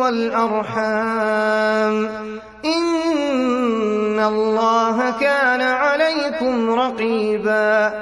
والأرحام. إن الله كان عليكم رقيبا.